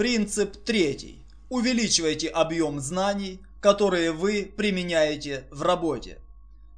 Принцип третий. Увеличивайте объем знаний, которые вы применяете в работе.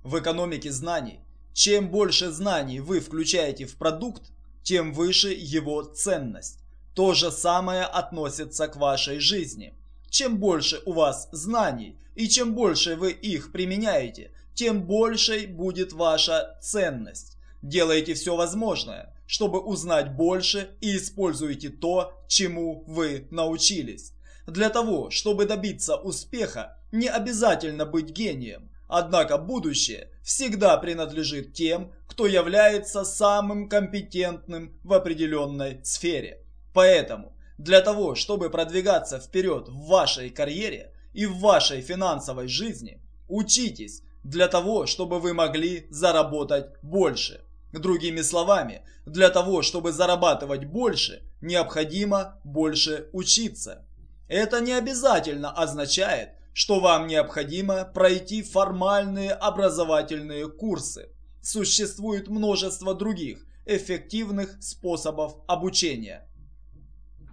В экономике знаний, чем больше знаний вы включаете в продукт, тем выше его ценность. То же самое относится к вашей жизни. Чем больше у вас знаний и чем больше вы их применяете, тем большей будет ваша ценность. Делайте все возможное, чтобы узнать больше и используйте то, чему вы научились. Для того, чтобы добиться успеха, не обязательно быть гением. Однако будущее всегда принадлежит тем, кто является самым компетентным в определенной сфере. Поэтому, для того, чтобы продвигаться вперед в вашей карьере и в вашей финансовой жизни, учитесь для того, чтобы вы могли заработать больше. Другими словами, для того, чтобы зарабатывать больше, необходимо больше учиться. Это не обязательно означает, что вам необходимо пройти формальные образовательные курсы. Существует множество других эффективных способов обучения.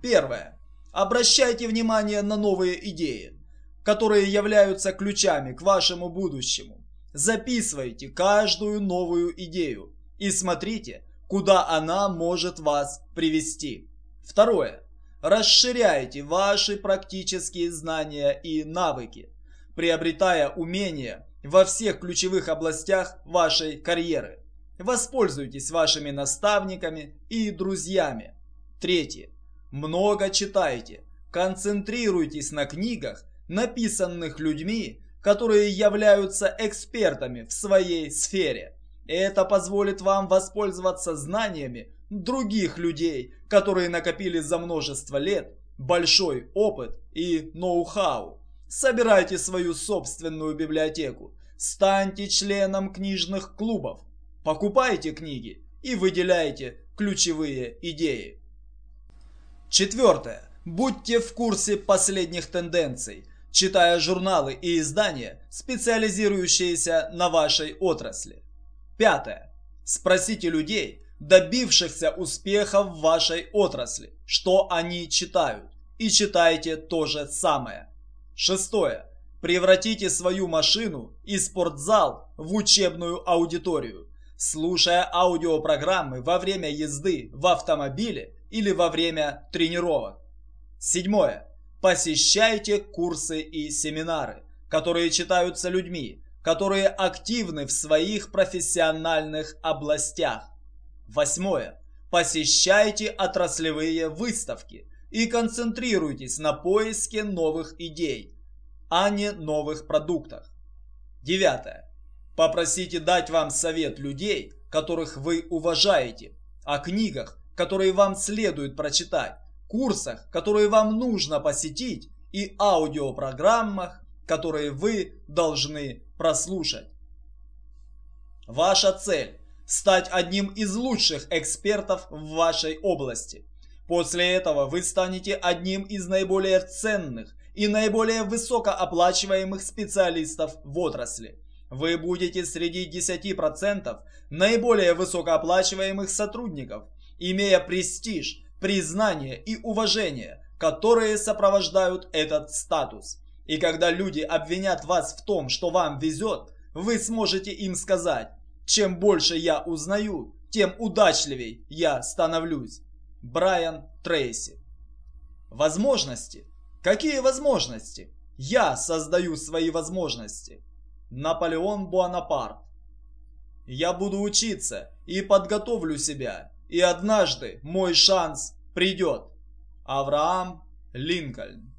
Первое. Обращайте внимание на новые идеи, которые являются ключами к вашему будущему. Записывайте каждую новую идею и смотрите, куда она может вас привести. Второе. Расширяйте ваши практические знания и навыки, приобретая умения во всех ключевых областях вашей карьеры. Воспользуйтесь вашими наставниками и друзьями. Третье. Много читайте. Концентрируйтесь на книгах, написанных людьми, которые являются экспертами в своей сфере. Это позволит вам воспользоваться знаниями других людей, которые накопили за множество лет большой опыт и ноу-хау. Собирайте свою собственную библиотеку, станьте членом книжных клубов, покупайте книги и выделяйте ключевые идеи. Четвертое. Будьте в курсе последних тенденций, читая журналы и издания, специализирующиеся на вашей отрасли. Пятое. Спросите людей, добившихся успеха в вашей отрасли, что они читают, и читайте то же самое. Шестое. Превратите свою машину и спортзал в учебную аудиторию, слушая аудиопрограммы во время езды в автомобиле или во время тренировок. Седьмое. Посещайте курсы и семинары, которые читаются людьми, которые активны в своих профессиональных областях. Восьмое. Посещайте отраслевые выставки и концентрируйтесь на поиске новых идей, а не новых продуктах. Девятое. Попросите дать вам совет людей, которых вы уважаете, о книгах, которые вам следует прочитать, курсах, которые вам нужно посетить и аудиопрограммах, которые вы должны прослушать. Ваша цель – стать одним из лучших экспертов в вашей области. После этого вы станете одним из наиболее ценных и наиболее высокооплачиваемых специалистов в отрасли. Вы будете среди 10% наиболее высокооплачиваемых сотрудников – имея престиж, признание и уважение, которые сопровождают этот статус. И когда люди обвинят вас в том, что вам везет, вы сможете им сказать, чем больше я узнаю, тем удачливей я становлюсь. Брайан Трейси Возможности? Какие возможности? Я создаю свои возможности. Наполеон Буанапарт Я буду учиться и подготовлю себя и однажды мой шанс придет. Авраам Линкольн